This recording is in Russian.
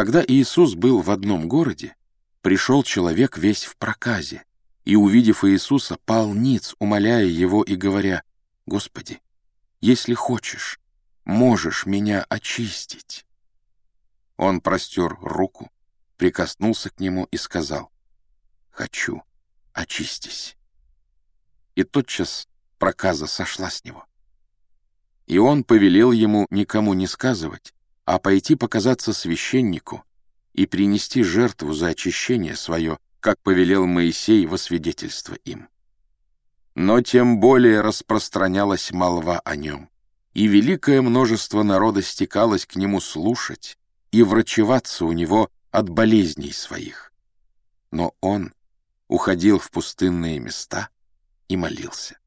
Когда Иисус был в одном городе, пришел человек весь в проказе, и, увидев Иисуса, пал ниц, умоляя его и говоря, «Господи, если хочешь, можешь меня очистить». Он простер руку, прикоснулся к нему и сказал, «Хочу, очистись». И тотчас проказа сошла с него. И он повелел ему никому не сказывать, а пойти показаться священнику и принести жертву за очищение свое, как повелел Моисей во свидетельство им. Но тем более распространялась молва о нем, и великое множество народа стекалось к нему слушать и врачеваться у него от болезней своих. Но он уходил в пустынные места и молился.